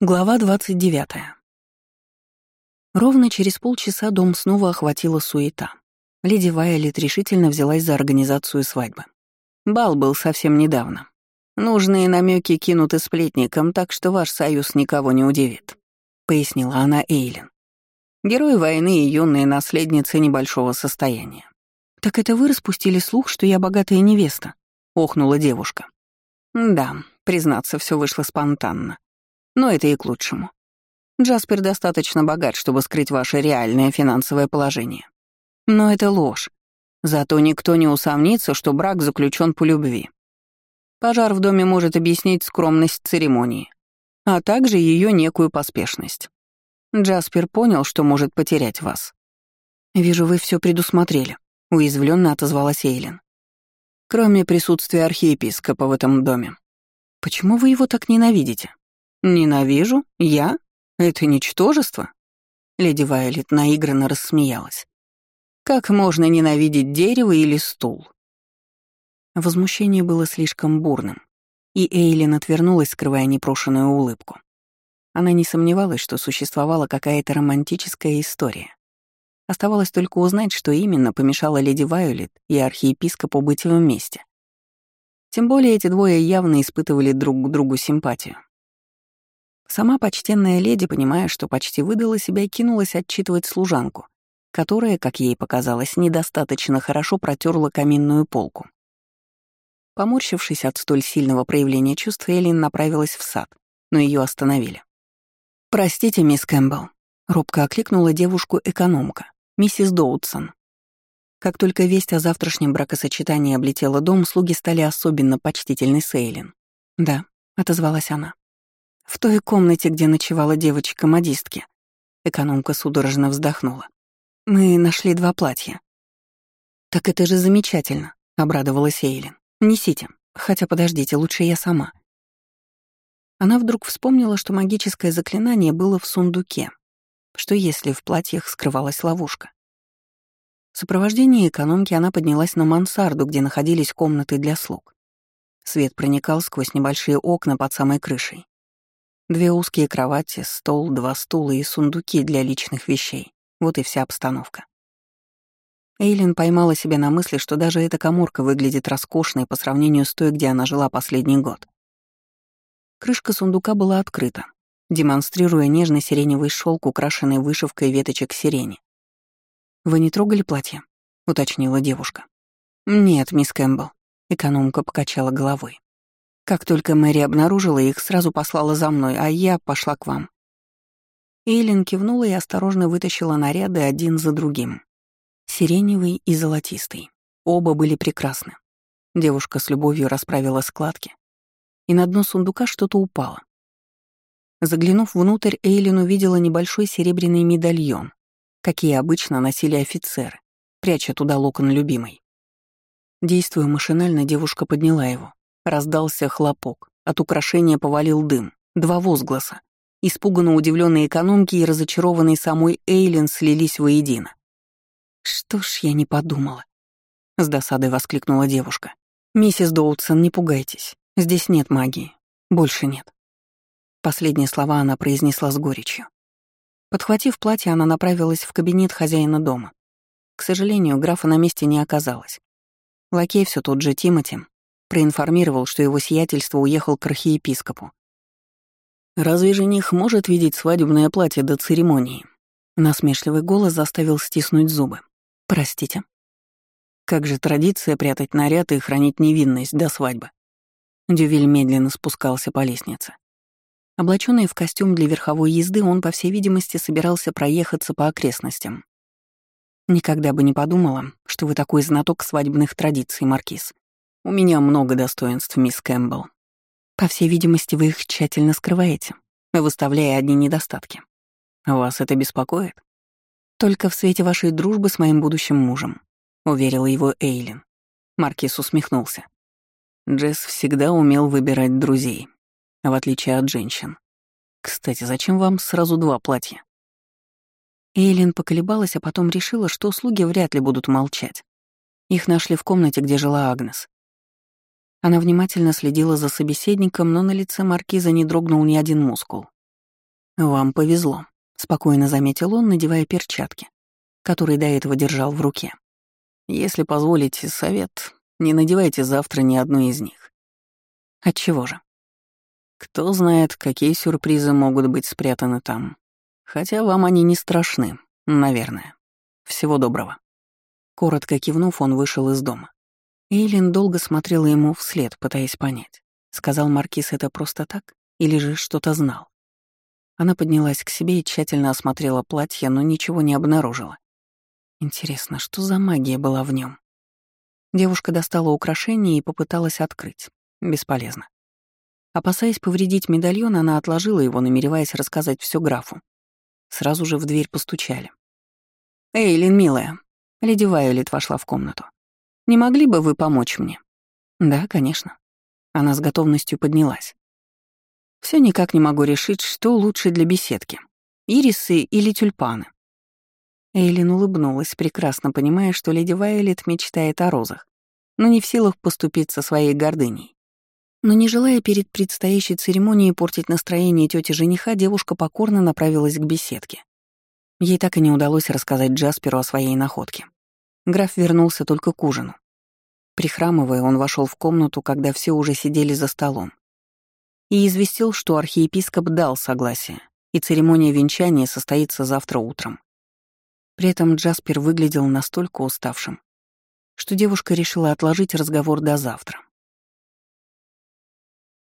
Глава 29. Ровно через полчаса дом снова охватила суета. Леди Вайолет решительно взялась за организацию свадьбы. Бал был совсем недавно. Нужные намеки кинуты сплетникам, так что ваш союз никого не удивит, пояснила она Эйлин. Герой войны и юные наследницы небольшого состояния. Так это вы распустили слух, что я богатая невеста, охнула девушка. Да, признаться, все вышло спонтанно. Но это и к лучшему. Джаспер достаточно богат, чтобы скрыть ваше реальное финансовое положение. Но это ложь. Зато никто не усомнится, что брак заключен по любви. Пожар в доме может объяснить скромность церемонии, а также ее некую поспешность. Джаспер понял, что может потерять вас. «Вижу, вы все предусмотрели», — уязвленно отозвалась Эйлин. «Кроме присутствия архиепископа в этом доме. Почему вы его так ненавидите?» «Ненавижу? Я? Это ничтожество?» Леди Вайолет наигранно рассмеялась. «Как можно ненавидеть дерево или стул?» Возмущение было слишком бурным, и Эйлин отвернулась, скрывая непрошенную улыбку. Она не сомневалась, что существовала какая-то романтическая история. Оставалось только узнать, что именно помешало леди Вайолет и архиепископу быть вместе. Тем более эти двое явно испытывали друг к другу симпатию. Сама почтенная леди, понимая, что почти выдала себя, кинулась отчитывать служанку, которая, как ей показалось, недостаточно хорошо протерла каминную полку. Поморщившись от столь сильного проявления чувств, Эллин направилась в сад, но ее остановили. «Простите, мисс Кэмпбелл», — робко окликнула девушку экономка, миссис Доутсон. Как только весть о завтрашнем бракосочетании облетела дом, слуги стали особенно почтительны с Эйлин. «Да», — отозвалась она. В той комнате, где ночевала девочка-модистки. Экономка судорожно вздохнула. Мы нашли два платья. «Так это же замечательно», — обрадовалась Эйлин. «Несите. Хотя подождите, лучше я сама». Она вдруг вспомнила, что магическое заклинание было в сундуке, что если в платьях скрывалась ловушка. В сопровождении экономки она поднялась на мансарду, где находились комнаты для слуг. Свет проникал сквозь небольшие окна под самой крышей. Две узкие кровати, стол, два стула и сундуки для личных вещей. Вот и вся обстановка. Эйлин поймала себя на мысли, что даже эта коморка выглядит роскошной по сравнению с той, где она жила последний год. Крышка сундука была открыта, демонстрируя нежный сиреневый шелк, украшенный вышивкой веточек сирени. «Вы не трогали платье?» — уточнила девушка. «Нет, мисс Кэмпбелл», — экономка покачала головой. Как только Мэри обнаружила их, сразу послала за мной, а я пошла к вам. Эйлин кивнула и осторожно вытащила наряды один за другим. Сиреневый и золотистый. Оба были прекрасны. Девушка с любовью расправила складки, и на дно сундука что-то упало. Заглянув внутрь, Эйлин увидела небольшой серебряный медальон, какие обычно носили офицеры, пряча туда локон любимой. Действуя машинально, девушка подняла его. Раздался хлопок. От украшения повалил дым. Два возгласа. Испуганно удивленные экономки и разочарованные самой Эйлин слились воедино. «Что ж я не подумала?» — с досадой воскликнула девушка. «Миссис Доутсон, не пугайтесь. Здесь нет магии. Больше нет». Последние слова она произнесла с горечью. Подхватив платье, она направилась в кабинет хозяина дома. К сожалению, графа на месте не оказалось. Лакей все тот же Тимоти проинформировал, что его сиятельство уехал к архиепископу. «Разве жених может видеть свадебное платье до церемонии?» Насмешливый голос заставил стиснуть зубы. «Простите». «Как же традиция прятать наряд и хранить невинность до свадьбы?» Дювиль медленно спускался по лестнице. Облаченный в костюм для верховой езды, он, по всей видимости, собирался проехаться по окрестностям. «Никогда бы не подумала, что вы такой знаток свадебных традиций, Маркиз», у меня много достоинств, мисс Кэмпбелл. По всей видимости, вы их тщательно скрываете, выставляя одни недостатки. Вас это беспокоит? Только в свете вашей дружбы с моим будущим мужем, уверила его Эйлин. Маркис усмехнулся. Джесс всегда умел выбирать друзей, в отличие от женщин. Кстати, зачем вам сразу два платья? Эйлин поколебалась, а потом решила, что слуги вряд ли будут молчать. Их нашли в комнате, где жила Агнес. Она внимательно следила за собеседником, но на лице маркиза не дрогнул ни один мускул. «Вам повезло», — спокойно заметил он, надевая перчатки, которые до этого держал в руке. «Если позволите совет, не надевайте завтра ни одну из них». «Отчего же?» «Кто знает, какие сюрпризы могут быть спрятаны там. Хотя вам они не страшны, наверное. Всего доброго». Коротко кивнув, он вышел из дома. Эйлин долго смотрела ему вслед, пытаясь понять, сказал Маркиз это просто так или же что-то знал. Она поднялась к себе и тщательно осмотрела платье, но ничего не обнаружила. Интересно, что за магия была в нем? Девушка достала украшение и попыталась открыть. Бесполезно. Опасаясь повредить медальон, она отложила его, намереваясь рассказать все графу. Сразу же в дверь постучали. «Эйлин, милая», — леди Вайолет вошла в комнату. Не могли бы вы помочь мне?» «Да, конечно». Она с готовностью поднялась. Все никак не могу решить, что лучше для беседки. Ирисы или тюльпаны?» Эйлин улыбнулась, прекрасно понимая, что леди Вайолет мечтает о розах, но не в силах поступить со своей гордыней. Но не желая перед предстоящей церемонией портить настроение тети жениха, девушка покорно направилась к беседке. Ей так и не удалось рассказать Джасперу о своей находке. Граф вернулся только к ужину. Прихрамывая, он вошел в комнату, когда все уже сидели за столом, и известил, что архиепископ дал согласие, и церемония венчания состоится завтра утром. При этом Джаспер выглядел настолько уставшим, что девушка решила отложить разговор до завтра.